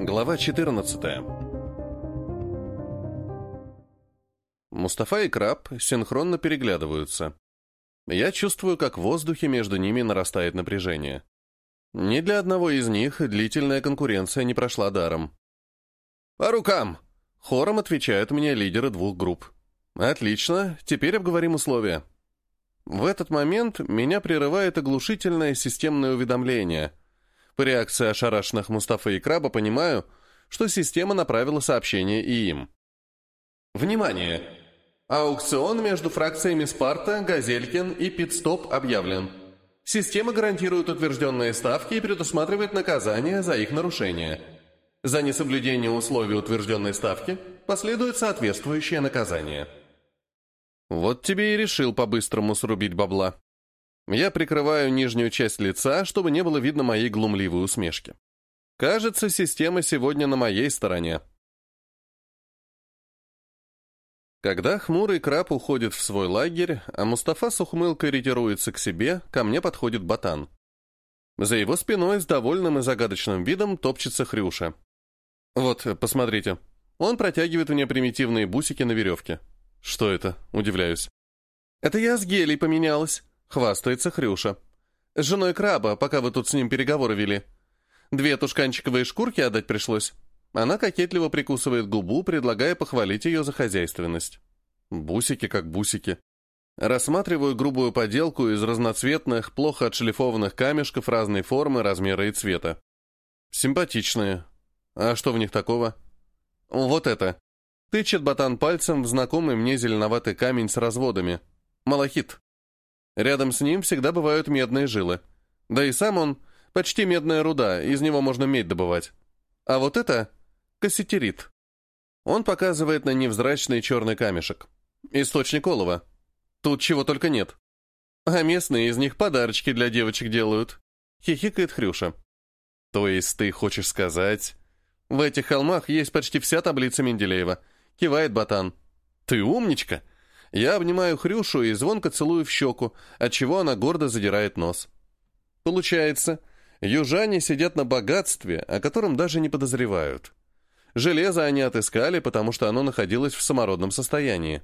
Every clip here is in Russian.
Глава 14 Мустафа и Краб синхронно переглядываются. Я чувствую, как в воздухе между ними нарастает напряжение. Ни для одного из них длительная конкуренция не прошла даром. «По рукам!» — хором отвечают мне лидеры двух групп. «Отлично, теперь обговорим условия». В этот момент меня прерывает оглушительное системное уведомление — по реакции ошарашенных Мустафа и Краба понимаю, что система направила сообщение и им. Внимание! Аукцион между фракциями Спарта, Газелькин и Питстоп объявлен. Система гарантирует утвержденные ставки и предусматривает наказание за их нарушение. За несоблюдение условий утвержденной ставки последует соответствующее наказание. Вот тебе и решил по-быстрому срубить бабла. Я прикрываю нижнюю часть лица, чтобы не было видно моей глумливой усмешки. Кажется, система сегодня на моей стороне. Когда хмурый краб уходит в свой лагерь, а Мустафа с ухмылкой ретируется к себе, ко мне подходит ботан. За его спиной с довольным и загадочным видом топчется Хрюша. Вот, посмотрите. Он протягивает мне примитивные бусики на веревке. Что это? Удивляюсь. Это я с гелей поменялась. Хвастается Хрюша. С женой краба, пока вы тут с ним переговоры вели. Две тушканчиковые шкурки отдать пришлось. Она кокетливо прикусывает губу, предлагая похвалить ее за хозяйственность. Бусики как бусики. Рассматриваю грубую поделку из разноцветных, плохо отшлифованных камешков разной формы, размера и цвета. Симпатичные. А что в них такого? Вот это. Тычет ботан пальцем в знакомый мне зеленоватый камень с разводами. Малахит. Рядом с ним всегда бывают медные жилы. Да и сам он почти медная руда, из него можно медь добывать. А вот это — кассетерит. Он показывает на невзрачный черный камешек. Источник олова. Тут чего только нет. А местные из них подарочки для девочек делают. Хихикает Хрюша. То есть ты хочешь сказать... В этих холмах есть почти вся таблица Менделеева. Кивает ботан. Ты умничка. Я обнимаю Хрюшу и звонко целую в щеку, отчего она гордо задирает нос. Получается, южане сидят на богатстве, о котором даже не подозревают. Железо они отыскали, потому что оно находилось в самородном состоянии.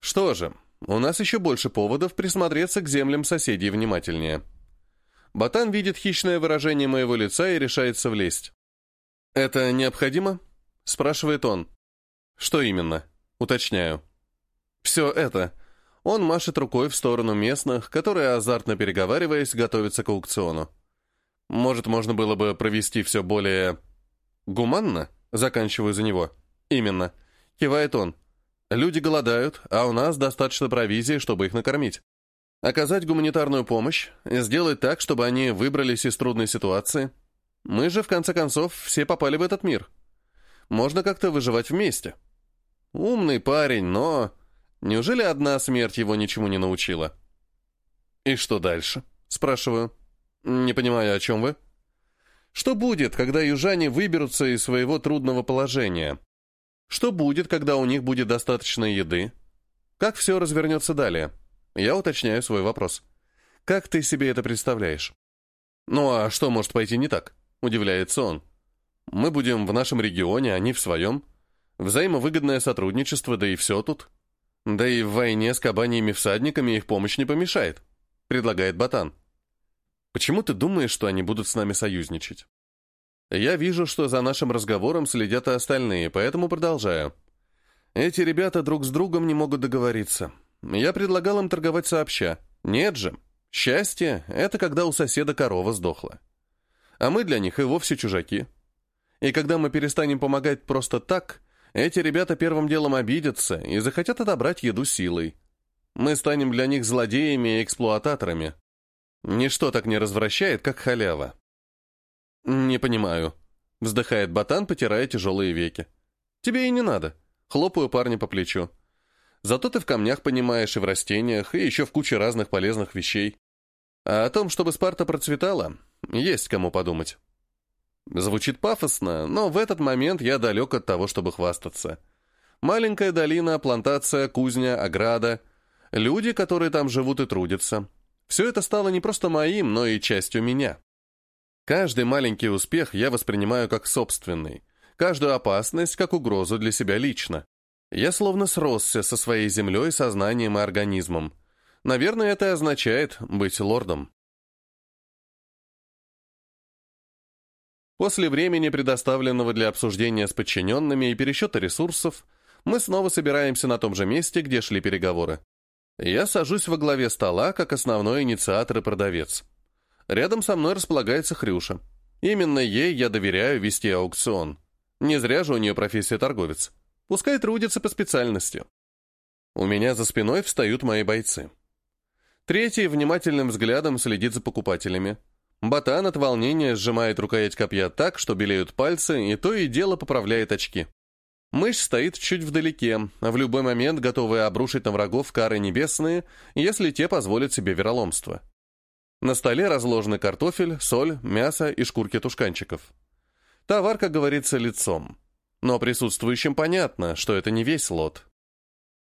Что же, у нас еще больше поводов присмотреться к землям соседей внимательнее. Ботан видит хищное выражение моего лица и решается влезть. «Это необходимо?» — спрашивает он. «Что именно?» — уточняю. Все это. Он машет рукой в сторону местных, которые, азартно переговариваясь, готовятся к аукциону. Может, можно было бы провести все более... гуманно? Заканчиваю за него. Именно. Кивает он. Люди голодают, а у нас достаточно провизии, чтобы их накормить. Оказать гуманитарную помощь, сделать так, чтобы они выбрались из трудной ситуации. Мы же, в конце концов, все попали в этот мир. Можно как-то выживать вместе. Умный парень, но... Неужели одна смерть его ничему не научила? «И что дальше?» — спрашиваю. «Не понимаю, о чем вы?» «Что будет, когда южане выберутся из своего трудного положения? Что будет, когда у них будет достаточно еды? Как все развернется далее?» Я уточняю свой вопрос. «Как ты себе это представляешь?» «Ну а что может пойти не так?» — удивляется он. «Мы будем в нашем регионе, они в своем. Взаимовыгодное сотрудничество, да и все тут». Да и в войне с кабаниями-всадниками их помощь не помешает, предлагает Батан. Почему ты думаешь, что они будут с нами союзничать? Я вижу, что за нашим разговором следят и остальные, поэтому продолжаю. Эти ребята друг с другом не могут договориться. Я предлагал им торговать сообща. Нет же. Счастье — это когда у соседа корова сдохла. А мы для них и вовсе чужаки. И когда мы перестанем помогать просто так, эти ребята первым делом обидятся и захотят отобрать еду силой. Мы станем для них злодеями и эксплуататорами. Ничто так не развращает, как халява. «Не понимаю», — вздыхает ботан, потирая тяжелые веки. «Тебе и не надо». Хлопаю парня по плечу. «Зато ты в камнях понимаешь и в растениях, и еще в куче разных полезных вещей. А о том, чтобы Спарта процветала, есть кому подумать». Звучит пафосно, но в этот момент я далек от того, чтобы хвастаться. Маленькая долина, плантация, кузня, ограда. Люди, которые там живут и трудятся. Все это стало не просто моим, но и частью меня. Каждый маленький успех я воспринимаю как собственный, каждую опасность как угрозу для себя лично. Я словно сросся со своей землей, сознанием и организмом. Наверное, это означает быть лордом. После времени, предоставленного для обсуждения с подчиненными и пересчета ресурсов, мы снова собираемся на том же месте, где шли переговоры. Я сажусь во главе стола, как основной инициатор и продавец. Рядом со мной располагается Хрюша. Именно ей я доверяю вести аукцион. Не зря же у нее профессия торговец. Пускай трудится по специальности. У меня за спиной встают мои бойцы. Третий внимательным взглядом следит за покупателями. Ботан от волнения сжимает рукоять копья так, что белеют пальцы, и то и дело поправляет очки. Мышь стоит чуть вдалеке, в любой момент готовая обрушить на врагов кары небесные, если те позволят себе вероломство. На столе разложены картофель, соль, мясо и шкурки тушканчиков. Товар, как говорится, лицом. Но присутствующим понятно, что это не весь лот.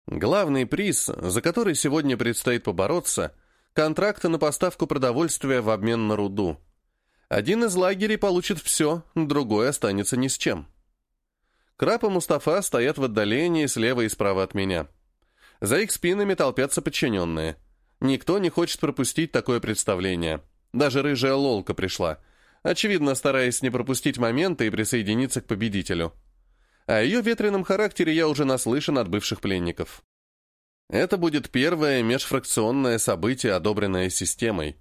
Главный приз, за который сегодня предстоит побороться, контракты на поставку продовольствия в обмен на руду. Один из лагерей получит все, другой останется ни с чем. Краб и Мустафа стоят в отдалении слева и справа от меня. За их спинами толпятся подчиненные. Никто не хочет пропустить такое представление. Даже рыжая лолка пришла, очевидно, стараясь не пропустить момента и присоединиться к победителю. О ее ветреном характере я уже наслышан от бывших пленников. Это будет первое межфракционное событие, одобренное системой.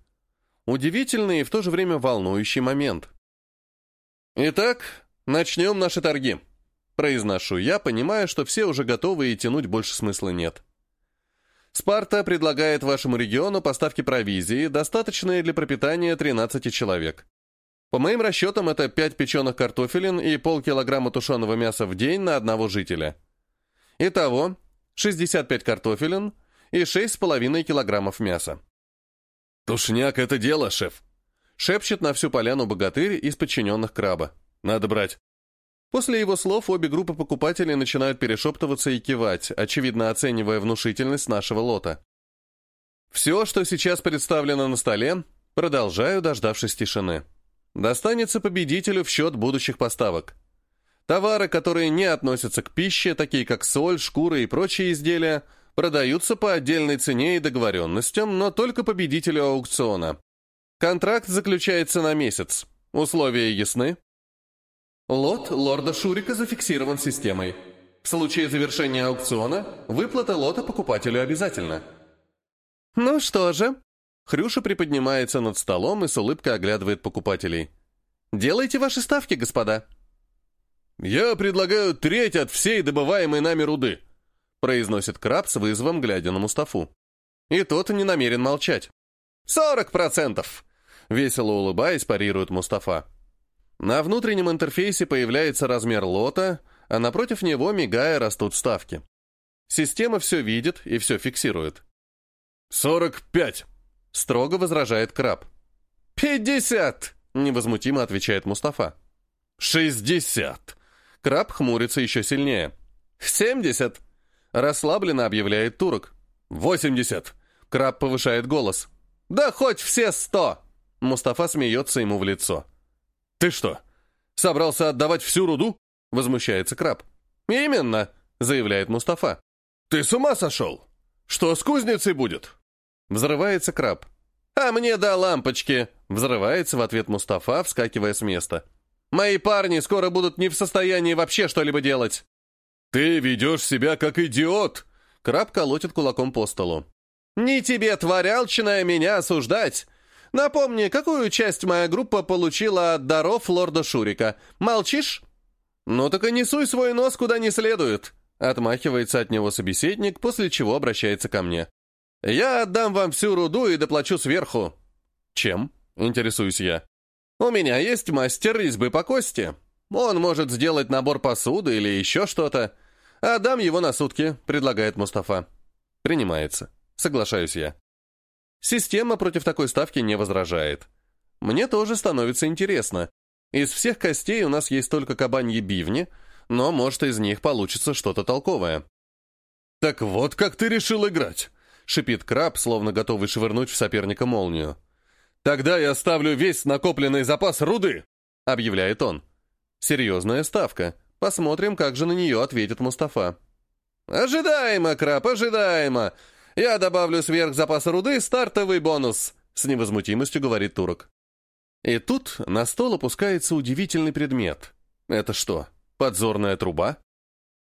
Удивительный и в то же время волнующий момент. Итак, начнем наши торги. Произношу я, понимая, что все уже готовы и тянуть больше смысла нет. Спарта предлагает вашему региону поставки провизии, достаточные для пропитания 13 человек. По моим расчетам, это 5 печеных картофелин и полкилограмма тушеного мяса в день на одного жителя. Итого, 65 картофелин и 6,5 килограммов мяса. «Тушняк — это дело, шеф!» Шепчет на всю поляну богатырь из подчиненных краба. «Надо брать!» После его слов обе группы покупателей начинают перешептываться и кивать, очевидно оценивая внушительность нашего лота. Все, что сейчас представлено на столе, продолжаю, дождавшись тишины. Достанется победителю в счет будущих поставок. Товары, которые не относятся к пище, такие как соль, шкура и прочие изделия, продаются по отдельной цене и договоренностям, но только победителю аукциона. Контракт заключается на месяц. Условия ясны? Лот лорда Шурика зафиксирован системой. В случае завершения аукциона выплата лота покупателю обязательно. Ну что же, Хрюша приподнимается над столом и с улыбкой оглядывает покупателей. Делайте ваши ставки, господа. Я предлагаю треть от всей добываемой нами руды, произносит краб с вызовом, глядя на Мустафу. И тот не намерен молчать. «Сорок процентов!» Весело улыбаясь, парирует Мустафа. На внутреннем интерфейсе появляется размер лота, а напротив него, мигая, растут ставки. Система все видит и все фиксирует. «Сорок пять!» — строго возражает краб. «Пятьдесят!» — невозмутимо отвечает Мустафа. «Шестьдесят!» Краб хмурится еще сильнее. «Семьдесят!» — расслабленно объявляет турок. «Восемьдесят!» — краб повышает голос. «Да хоть все сто!» Мустафа смеется ему в лицо. «Ты что, собрался отдавать всю руду?» — возмущается краб. «Именно», — заявляет Мустафа. «Ты с ума сошел? Что с кузницей будет?» Взрывается краб. «А мне до лампочки!» — взрывается в ответ Мустафа, вскакивая с места. «Мои парни скоро будут не в состоянии вообще что-либо делать!» «Ты ведешь себя как идиот!» Краб колотит кулаком по столу. «Не тебе, тварялчина, меня осуждать! Напомни, какую часть моя группа получила от даров лорда Шурика? Молчишь? Ну так и не суй свой нос куда не следует. Отмахивается от него собеседник, после чего обращается ко мне. Я отдам вам всю руду и доплачу сверху. Чем? Интересуюсь я. У меня есть мастер избы по кости. Он может сделать набор посуды или еще что-то. Отдам его на сутки, предлагает Мустафа. Принимается. Соглашаюсь я. Система против такой ставки не возражает. Мне тоже становится интересно. Из всех костей у нас есть только кабаньи бивни, но, может, из них получится что-то толковое. «Так вот как ты решил играть!» — шипит краб, словно готовый швырнуть в соперника молнию. «Тогда я ставлю весь накопленный запас руды», — объявляет он. Серьезная ставка. Посмотрим, как же на нее ответит Мустафа. «Ожидаемо, Краб, ожидаемо. Я добавлю сверх запаса руды стартовый бонус», — с невозмутимостью говорит турок. И тут на стол опускается удивительный предмет. Это что, подзорная труба?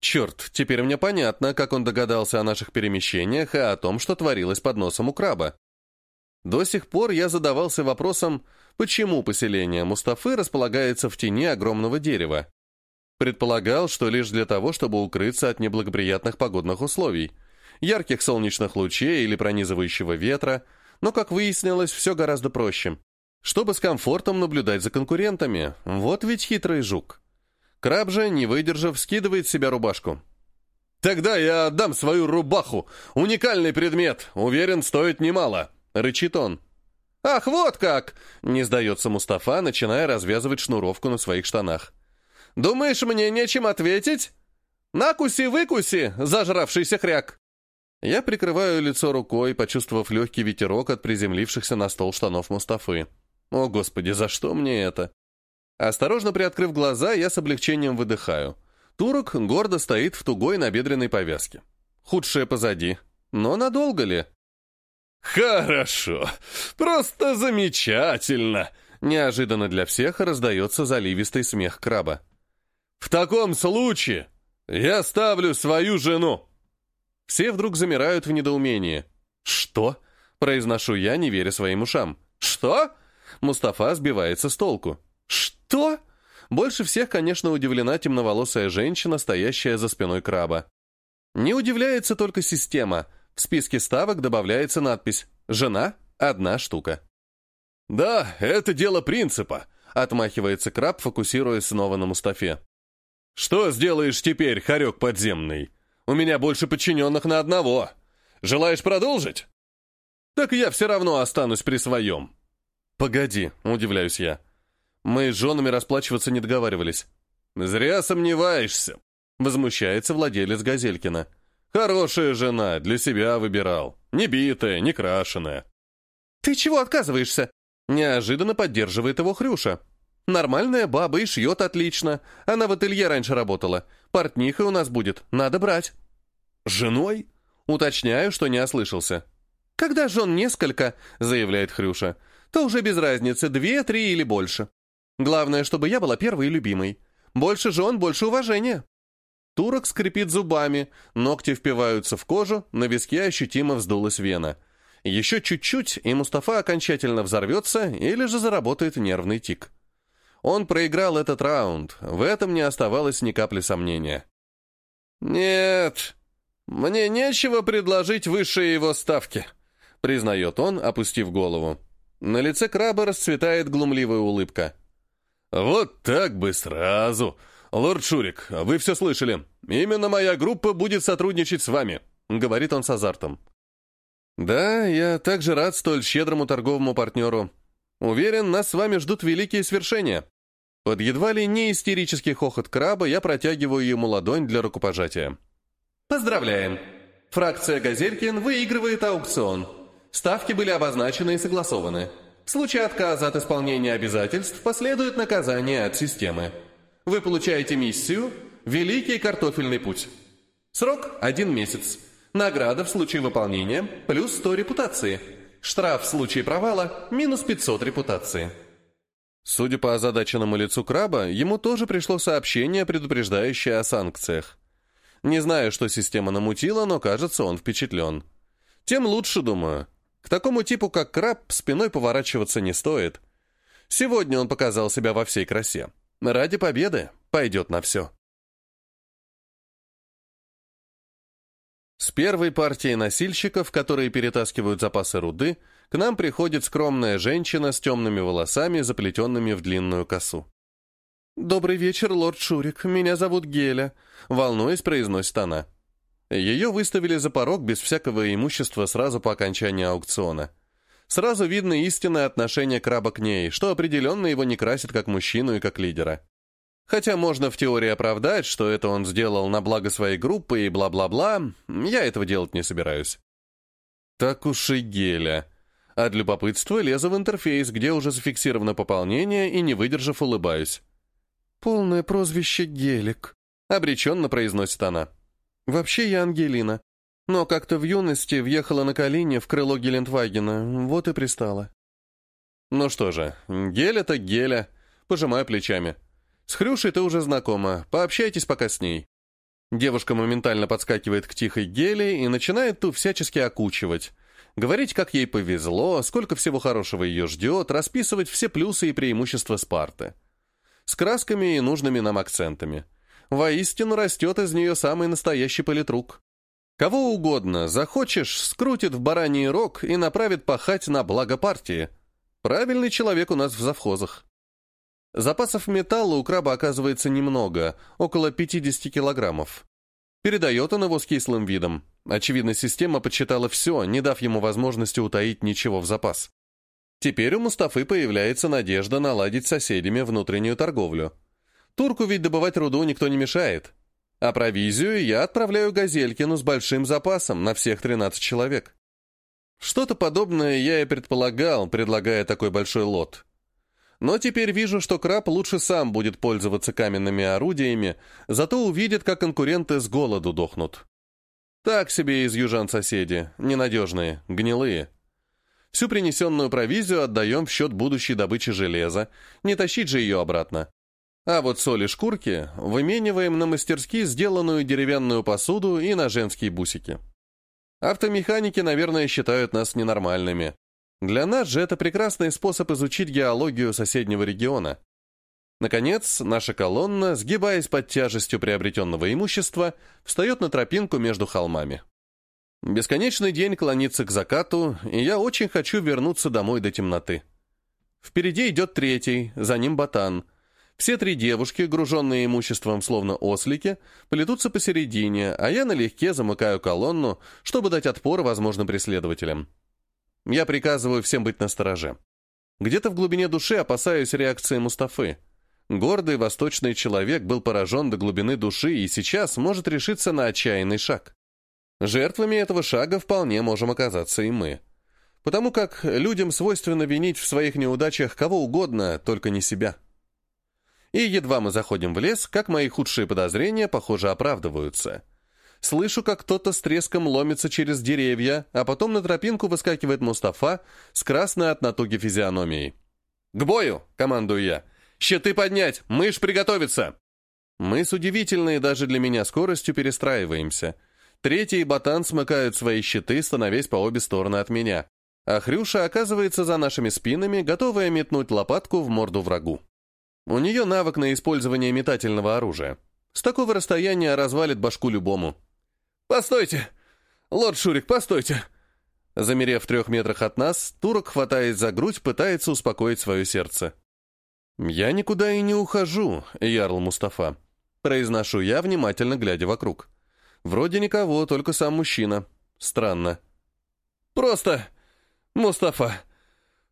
Черт, теперь мне понятно, как он догадался о наших перемещениях и о том, что творилось под носом у краба. До сих пор я задавался вопросом, почему поселение Мустафы располагается в тени огромного дерева. Предполагал, что лишь для того, чтобы укрыться от неблагоприятных погодных условий, ярких солнечных лучей или пронизывающего ветра, но, как выяснилось, все гораздо проще. Чтобы с комфортом наблюдать за конкурентами, вот ведь хитрый жук. Краб же, не выдержав, скидывает себя рубашку. «Тогда я отдам свою рубаху! Уникальный предмет! Уверен, стоит немало!» — рычит он. «Ах, вот как!» — не сдается Мустафа, начиная развязывать шнуровку на своих штанах. «Думаешь, мне нечем ответить? Накуси-выкуси, зажравшийся хряк!» Я прикрываю лицо рукой, почувствовав легкий ветерок от приземлившихся на стол штанов Мустафы. «О, Господи, за что мне это?» Осторожно приоткрыв глаза, я с облегчением выдыхаю. Турок гордо стоит в тугой набедренной повязке. Худшее позади. Но надолго ли? «Хорошо! Просто замечательно!» Неожиданно для всех раздается заливистый смех краба. «В таком случае я ставлю свою жену!» Все вдруг замирают в недоумении. «Что?» — произношу я, не веря своим ушам. «Что?» Мустафа сбивается с толку. «Что?» Больше всех, конечно, удивлена темноволосая женщина, стоящая за спиной краба. Не удивляется только система — в списке ставок добавляется надпись «Жена – одна штука». «Да, это дело принципа», — отмахивается краб, фокусируясь снова на Мустафе. «Что сделаешь теперь, хорек подземный? У меня больше подчиненных на одного. Желаешь продолжить?» «Так я все равно останусь при своем». «Погоди», — удивляюсь я. «Мы с женами расплачиваться не договаривались». «Зря сомневаешься», — возмущается владелец Газелькина. Хорошая жена, для себя выбирал. Не битая, не крашеная. «Ты чего отказываешься?» Неожиданно поддерживает его Хрюша. «Нормальная баба и шьет отлично. Она в ателье раньше работала. Портниха у нас будет. Надо брать». «Женой?» Уточняю, что не ослышался. «Когда жен несколько», — заявляет Хрюша, «то уже без разницы, две, три или больше. Главное, чтобы я была первой и любимой. Больше жен, больше уважения». Турок скрипит зубами, ногти впиваются в кожу, на виске ощутимо вздулась вена. Еще чуть-чуть, и Мустафа окончательно взорвется или же заработает нервный тик. Он проиграл этот раунд, в этом не оставалось ни капли сомнения. «Нет, мне нечего предложить выше его ставки», признает он, опустив голову. На лице краба расцветает глумливая улыбка. «Вот так бы сразу!» «Лорд Шурик, вы все слышали. Именно моя группа будет сотрудничать с вами», — говорит он с азартом. «Да, я также рад столь щедрому торговому партнеру. Уверен, нас с вами ждут великие свершения». Под едва ли не истерический хохот краба я протягиваю ему ладонь для рукопожатия. «Поздравляем! Фракция Газелькин выигрывает аукцион. Ставки были обозначены и согласованы. В случае отказа от исполнения обязательств последует наказание от системы вы получаете миссию «Великий картофельный путь». Срок – один месяц. Награда в случае выполнения – плюс 100 репутации. Штраф в случае провала – минус 500 репутации. Судя по озадаченному лицу краба, ему тоже пришло сообщение, предупреждающее о санкциях. Не знаю, что система намутила, но кажется, он впечатлен. Тем лучше, думаю. К такому типу, как краб, спиной поворачиваться не стоит. Сегодня он показал себя во всей красе. Ради победы пойдет на все. С первой партией носильщиков, которые перетаскивают запасы руды, к нам приходит скромная женщина с темными волосами, заплетенными в длинную косу. «Добрый вечер, лорд Шурик. Меня зовут Геля», — волнуясь, произносит она. Ее выставили за порог без всякого имущества сразу по окончании аукциона. Сразу видно истинное отношение краба к ней, что определенно его не красит как мужчину и как лидера. Хотя можно в теории оправдать, что это он сделал на благо своей группы и бла-бла-бла, я этого делать не собираюсь. Так уж и Геля. Для любопытства лезу в интерфейс, где уже зафиксировано пополнение, и, не выдержав, улыбаюсь. «Полное прозвище Гелик», — обреченно произносит она. «Вообще я Ангелина. Но как-то в юности въехала на колени в крыло Гелендвагена, вот и пристала». «Ну что же, гель — это геля», — пожимаю плечами. «С Хрюшей ты уже знакома, пообщайтесь пока с ней». Девушка моментально подскакивает к тихой геле и начинает ту всячески окучивать. Говорить, как ей повезло, сколько всего хорошего ее ждет, расписывать все плюсы и преимущества Спарты с красками и нужными нам акцентами. Воистину растет из нее самый настоящий политрук. Кого угодно захочешь, скрутит в бараний рог и направит пахать на благо партии. Правильный человек у нас в завхозах. Запасов металла у краба оказывается немного, около 50 килограммов. Передает он его с кислым видом. Очевидно, система подсчитала все, не дав ему возможности утаить ничего в запас. Теперь у Мустафы появляется надежда наладить с соседями внутреннюю торговлю. Турку ведь добывать руду никто не мешает. А провизию я отправляю Газелькину с большим запасом на всех 13 человек. Что-то подобное я и предполагал, предлагая такой большой лот. Но теперь вижу, что краб лучше сам будет пользоваться каменными орудиями, зато увидит, как конкуренты с голоду дохнут. Так себе из южан соседи, ненадежные, гнилые. Всю принесенную провизию отдаем в счет будущей добычи железа, не тащить же ее обратно. А вот соли шкурки вымениваем на мастерски сделанную деревянную посуду и на женские бусики. Автомеханики, наверное, считают нас ненормальными. Для нас же это прекрасный способ изучить геологию соседнего региона. Наконец, наша колонна, сгибаясь под тяжестью приобретенного имущества, встает на тропинку между холмами. Бесконечный день клонится к закату, и я очень хочу вернуться домой до темноты. Впереди идет третий, за ним ботан. Все три девушки, груженные имуществом словно ослики, плетутся посередине, а я налегке замыкаю колонну, чтобы дать отпор возможным преследователям. Я приказываю всем быть настороже. Где-то в глубине души опасаюсь реакции Мустафы. Гордый восточный человек был поражен до глубины души и сейчас может решиться на отчаянный шаг. Жертвами этого шага вполне можем оказаться и мы. Потому как людям свойственно винить в своих неудачах кого угодно, только не себя. И едва мы заходим в лес, как мои худшие подозрения, похоже, оправдываются. Слышу, как кто-то с треском ломится через деревья, а потом на тропинку выскакивает Мустафа с красной от натуги физиономией. «К бою!» — командую я. «Щиты поднять! Мышь приготовиться!» Мы с удивительной даже для меня скоростью перестраиваемся — Третий и Ботан смыкают свои щиты, становясь по обе стороны от меня. А Хрюша оказывается за нашими спинами, готовая метнуть лопатку в морду врагу. У нее навык на использование метательного оружия. С такого расстояния развалит башку любому. «Постойте! Лорд Шурик, постойте!» Замерев в трех метрах от нас, турок хватает за грудь, пытается успокоить свое сердце. «Я никуда и не ухожу, Ярл Мустафа», — произношу я, внимательно глядя вокруг. Вроде никого, только сам мужчина. Странно. «Просто... Мустафа...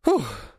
Фух...»